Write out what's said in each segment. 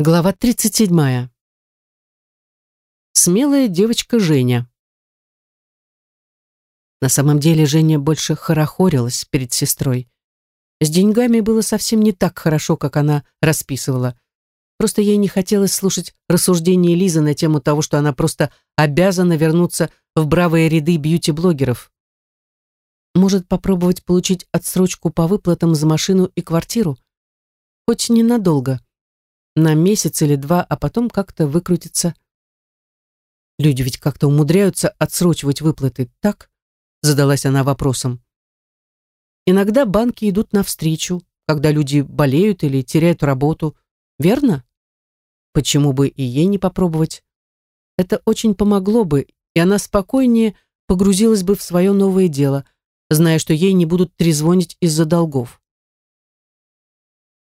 Глава 37. Смелая девочка Женя. На самом деле Женя больше хорохорилась перед сестрой. С деньгами было совсем не так хорошо, как она расписывала. Просто ей не хотелось слушать рассуждения Лизы на тему того, что она просто обязана вернуться в бравые ряды бьюти-блогеров. Может попробовать получить отсрочку по выплатам за машину и квартиру? Хоть ненадолго на месяц или два, а потом как-то выкрутиться. Люди ведь как-то умудряются отсрочивать выплаты, так? Задалась она вопросом. Иногда банки идут навстречу, когда люди болеют или теряют работу, верно? Почему бы и ей не попробовать? Это очень помогло бы, и она спокойнее погрузилась бы в свое новое дело, зная, что ей не будут трезвонить из-за долгов.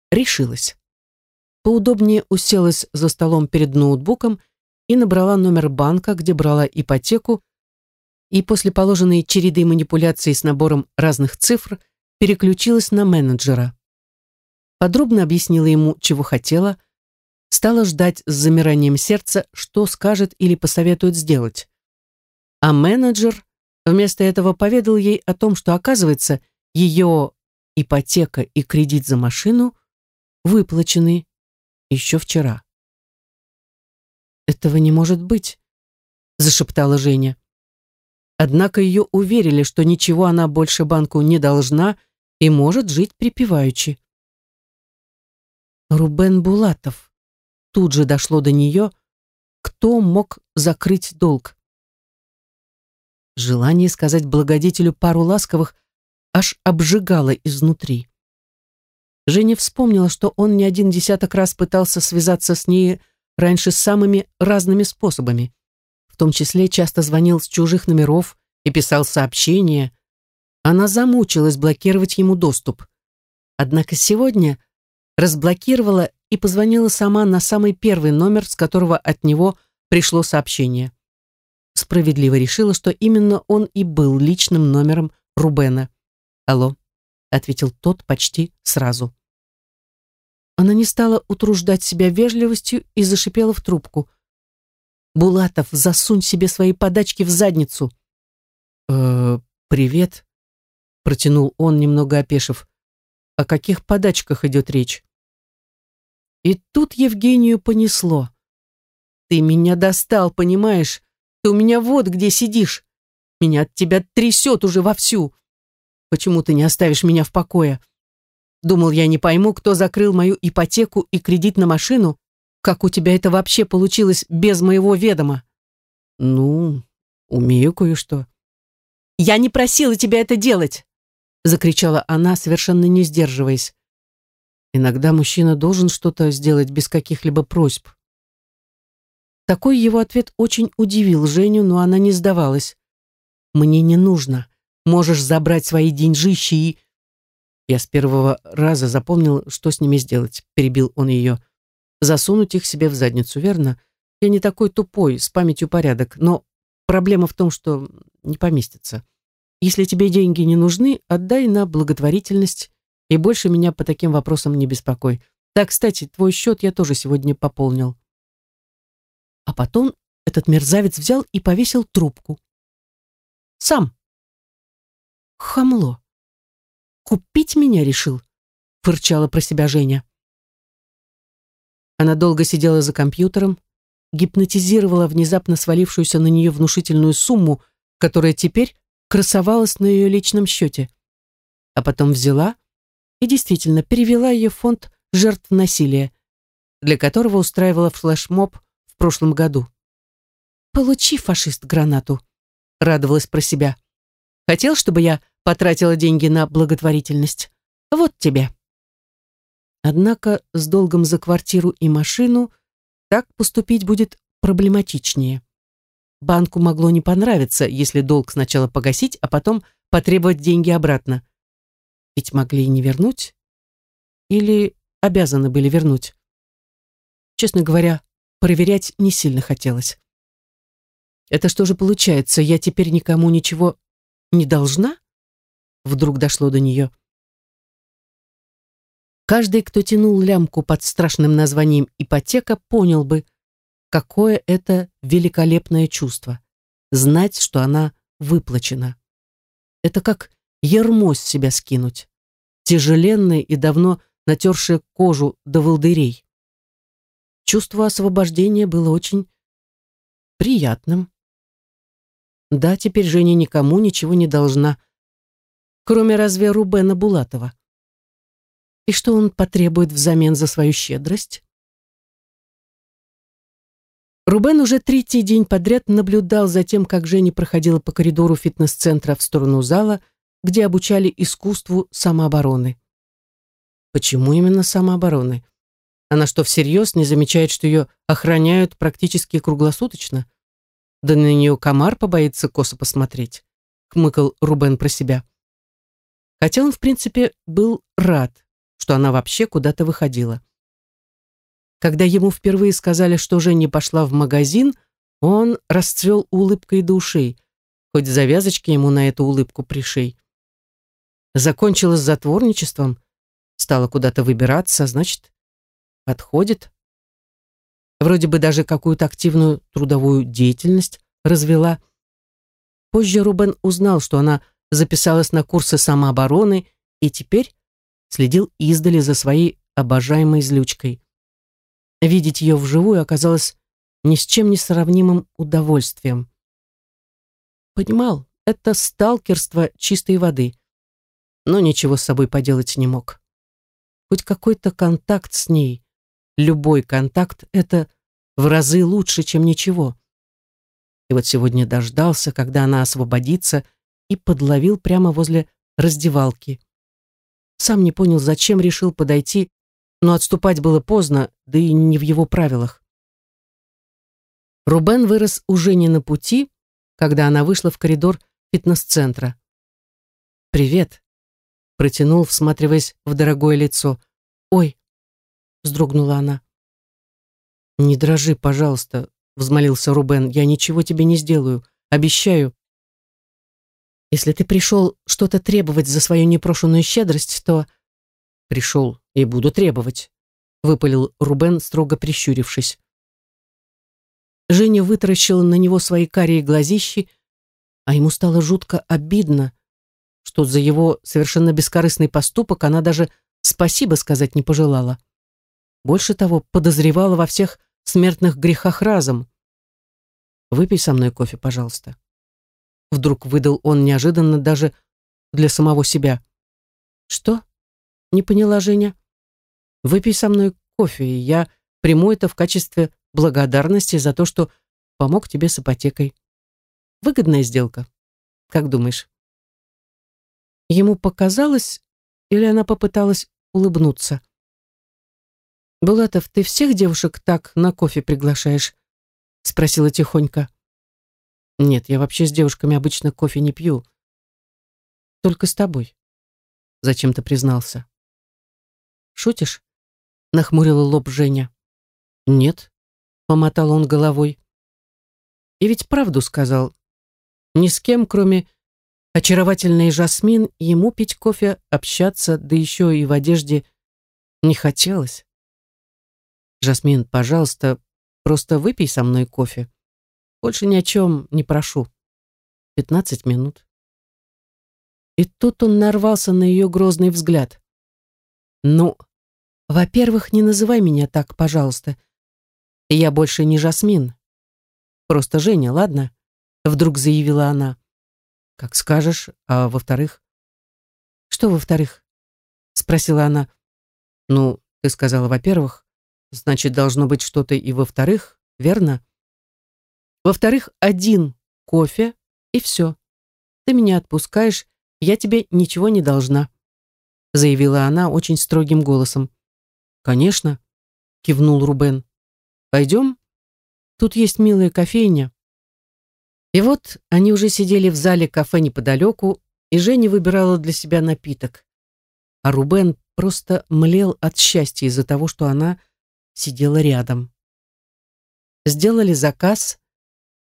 Решилась поудобнее уселась за столом перед ноутбуком и набрала номер банка, где брала ипотеку, и после положенной череды манипуляций с набором разных цифр переключилась на менеджера. Подробно объяснила ему, чего хотела, стала ждать с замиранием сердца, что скажет или посоветует сделать. А менеджер вместо этого поведал ей о том, что, оказывается, ее ипотека и кредит за машину выплачены еще вчера. «Этого не может быть», — зашептала Женя. Однако ее уверили, что ничего она больше банку не должна и может жить припеваючи. Рубен Булатов. Тут же дошло до нее, кто мог закрыть долг. Желание сказать благодетелю пару ласковых аж обжигало изнутри. Женя вспомнила, что он не один десяток раз пытался связаться с ней раньше самыми разными способами. В том числе часто звонил с чужих номеров и писал сообщения. Она замучилась блокировать ему доступ. Однако сегодня разблокировала и позвонила сама на самый первый номер, с которого от него пришло сообщение. Справедливо решила, что именно он и был личным номером Рубена. «Алло», — ответил тот почти сразу. Она не стала утруждать себя вежливостью и зашипела в трубку. «Булатов, засунь себе свои подачки в задницу!» «Э, привет», — протянул он, немного опешив. «О каких подачках идет речь?» И тут Евгению понесло. «Ты меня достал, понимаешь? Ты у меня вот где сидишь. Меня от тебя трясет уже вовсю. Почему ты не оставишь меня в покое?» Думал, я не пойму, кто закрыл мою ипотеку и кредит на машину. Как у тебя это вообще получилось без моего ведома? Ну, умею кое-что. Я не просила тебя это делать, закричала она, совершенно не сдерживаясь. Иногда мужчина должен что-то сделать без каких-либо просьб. Такой его ответ очень удивил Женю, но она не сдавалась. «Мне не нужно. Можешь забрать свои деньжищи и...» Я с первого раза запомнил, что с ними сделать. Перебил он ее. Засунуть их себе в задницу, верно? Я не такой тупой, с памятью порядок, но проблема в том, что не поместится. Если тебе деньги не нужны, отдай на благотворительность, и больше меня по таким вопросам не беспокой. Да, кстати, твой счет я тоже сегодня пополнил. А потом этот мерзавец взял и повесил трубку. Сам. Хамло. Купить меня решил?» — фырчала про себя Женя. Она долго сидела за компьютером, гипнотизировала внезапно свалившуюся на нее внушительную сумму, которая теперь красовалась на ее личном счете. А потом взяла и действительно перевела ее в фонд жертв насилия, для которого устраивала флешмоб в прошлом году. «Получи, фашист, гранату», — радовалась про себя. «Хотел, чтобы я потратила деньги на благотворительность. Вот тебе. Однако с долгом за квартиру и машину так поступить будет проблематичнее. Банку могло не понравиться, если долг сначала погасить, а потом потребовать деньги обратно. Ведь могли и не вернуть. Или обязаны были вернуть. Честно говоря, проверять не сильно хотелось. Это что же получается, я теперь никому ничего не должна? Вдруг дошло до нее. Каждый, кто тянул лямку под страшным названием ипотека, понял бы, какое это великолепное чувство — знать, что она выплачена. Это как ермо с себя скинуть, тяжеленное и давно натершее кожу до волдырей. Чувство освобождения было очень приятным. Да, теперь Женя никому ничего не должна, кроме разве Рубена Булатова. И что он потребует взамен за свою щедрость? Рубен уже третий день подряд наблюдал за тем, как Женя проходила по коридору фитнес-центра в сторону зала, где обучали искусству самообороны. Почему именно самообороны? Она что, всерьез не замечает, что ее охраняют практически круглосуточно? Да на нее комар побоится косо посмотреть, хмыкал Рубен про себя. Хотя он, в принципе, был рад, что она вообще куда-то выходила. Когда ему впервые сказали, что Женя пошла в магазин, он расцвел улыбкой души, хоть завязочки ему на эту улыбку пришей. Закончила с затворничеством, стала куда-то выбираться, значит, подходит. Вроде бы даже какую-то активную трудовую деятельность развела. Позже Рубен узнал, что она записалась на курсы самообороны и теперь следил издали за своей обожаемой злючкой. Видеть ее вживую оказалось ни с чем не сравнимым удовольствием. Понимал, это сталкерство чистой воды, но ничего с собой поделать не мог. Хоть какой-то контакт с ней, любой контакт — это в разы лучше, чем ничего. И вот сегодня дождался, когда она освободится, и подловил прямо возле раздевалки. Сам не понял, зачем решил подойти но отступать было поздно, да и не в его правилах. Рубен вырос уже не на пути, когда она вышла в коридор фитнес-центра. «Привет», — протянул, всматриваясь в дорогое лицо. «Ой», — вздрогнула она. «Не дрожи, пожалуйста», — взмолился Рубен. «Я ничего тебе не сделаю. Обещаю». «Если ты пришел что-то требовать за свою непрошенную щедрость, то...» «Пришел и буду требовать», — выпалил Рубен, строго прищурившись. Женя вытаращила на него свои карие глазищи, а ему стало жутко обидно, что за его совершенно бескорыстный поступок она даже спасибо сказать не пожелала. Больше того, подозревала во всех смертных грехах разом. «Выпей со мной кофе, пожалуйста». Вдруг выдал он неожиданно даже для самого себя. «Что?» — не поняла Женя. Выпей со мной кофе, и я приму это в качестве благодарности за то, что помог тебе с ипотекой. Выгодная сделка. Как думаешь? Ему показалось, или она попыталась улыбнуться? «Булатов, ты всех девушек так на кофе приглашаешь?» Спросила тихонько. «Нет, я вообще с девушками обычно кофе не пью. Только с тобой», — зачем-то признался. «Шутишь?» нахмурила лоб Женя. Нет, помотал он головой. И ведь правду сказал. Ни с кем, кроме очаровательной Жасмин, ему пить кофе, общаться, да еще и в одежде не хотелось. Жасмин, пожалуйста, просто выпей со мной кофе. Больше ни о чем не прошу. Пятнадцать минут. И тут он нарвался на ее грозный взгляд. Ну, во-первых, не называй меня так, пожалуйста. Я больше не Жасмин. Просто Женя, ладно? Вдруг заявила она. Как скажешь. А во-вторых? Что во-вторых? Спросила она. Ну, ты сказала во-первых. Значит, должно быть что-то и во-вторых, верно? Во-вторых, один кофе и все. Ты меня отпускаешь, я тебе ничего не должна, заявила она очень строгим голосом. «Конечно», — кивнул Рубен. «Пойдем? Тут есть милая кофейня». И вот они уже сидели в зале кафе неподалеку, и Женя выбирала для себя напиток. А Рубен просто млел от счастья из-за того, что она сидела рядом. Сделали заказ,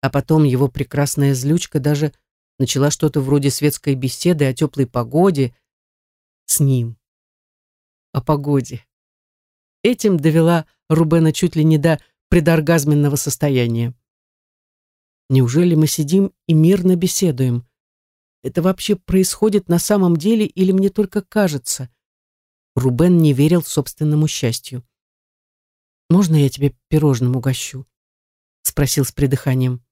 а потом его прекрасная злючка даже начала что-то вроде светской беседы о теплой погоде с ним. о погоде. Этим довела Рубена чуть ли не до предоргазменного состояния. Неужели мы сидим и мирно беседуем? Это вообще происходит на самом деле или мне только кажется? Рубен не верил собственному счастью. «Можно я тебе пирожным угощу?» — спросил с придыханием.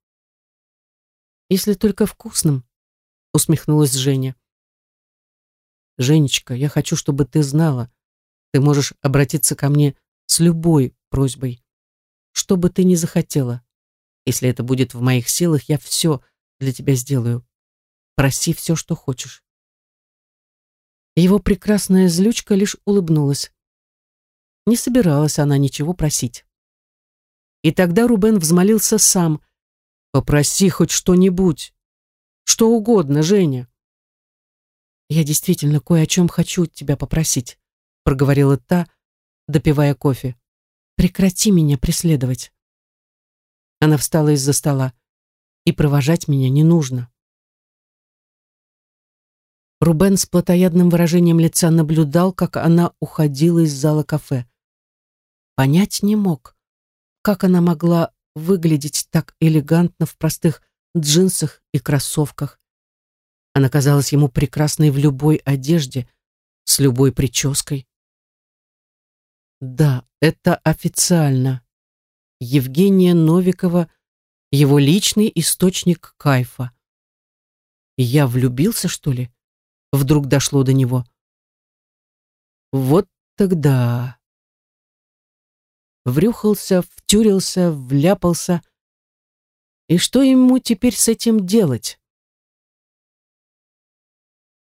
«Если только вкусным», — усмехнулась Женя. «Женечка, я хочу, чтобы ты знала, ты можешь обратиться ко мне с любой просьбой, что бы ты ни захотела. Если это будет в моих силах, я все для тебя сделаю. Проси все, что хочешь. Его прекрасная злючка лишь улыбнулась. Не собиралась она ничего просить. И тогда Рубен взмолился сам. «Попроси хоть что-нибудь. Что угодно, Женя». «Я действительно кое о чем хочу тебя попросить», проговорила та, допивая кофе. «Прекрати меня преследовать». Она встала из-за стола. «И провожать меня не нужно». Рубен с плотоядным выражением лица наблюдал, как она уходила из зала кафе. Понять не мог, как она могла выглядеть так элегантно в простых джинсах и кроссовках. Она казалась ему прекрасной в любой одежде, с любой прической. Да, это официально. Евгения Новикова — его личный источник кайфа. Я влюбился, что ли? Вдруг дошло до него. Вот тогда... Врюхался, втюрился, вляпался. И что ему теперь с этим делать?